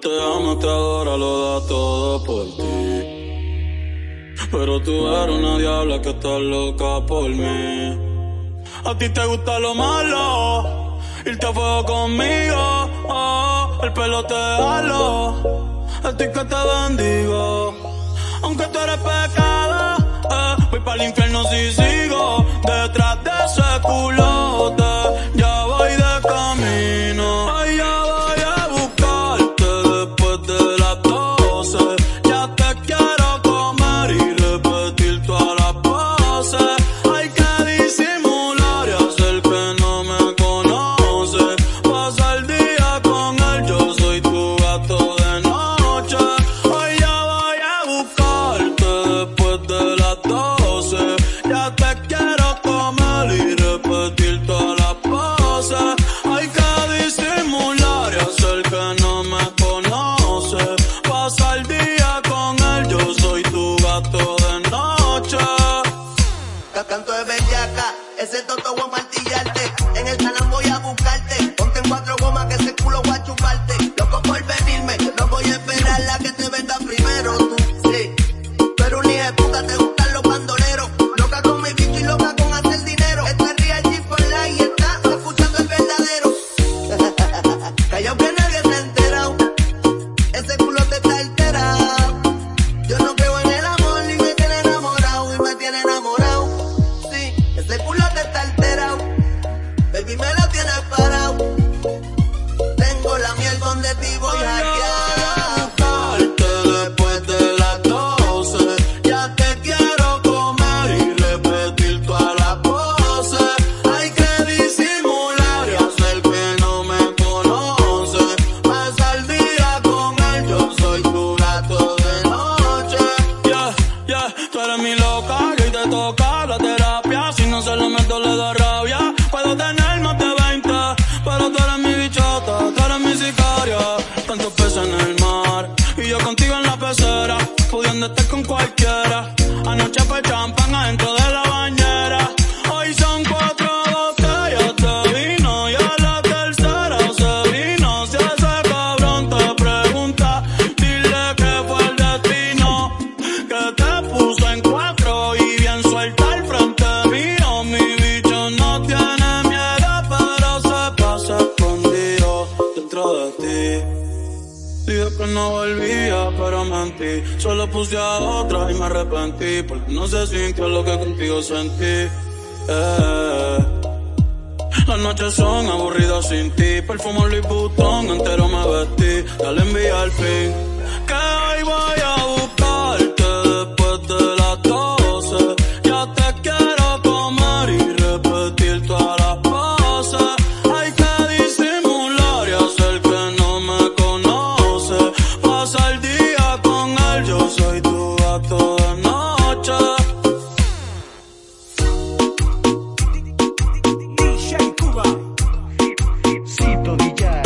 Te ama, te adora, lo da todo por ti. Pero tú eres una diabla que está loca por mí. A ti te gusta lo malo, irte a fuego conmigo. Oh, el pelo te halo, a ti que te bendigo. Aunque tú eres pecado, eh, voy para el infierno si sigo detrás de ese culote. Ese toto estar con cualquiera. Anoche fue champán adentro de la bañera. Hoy son cuatro botellas de vino y a la tercera se vino. Si ese cabrón te pregunta, dile que fue el destino que te puso en cuatro y bien suelta al frente mío. Mi bicho no tiene miedo, pero se pasa escondido dentro de ti. Dije que no pero mentí. Solo puse a otra y me arrepentí. Porque no se sintió lo que contigo sentí. Eh. Las noches son aburridas sin ti. Perfumo Louis Vuitton, entero me vestí. Ya le envié al fin. todillar.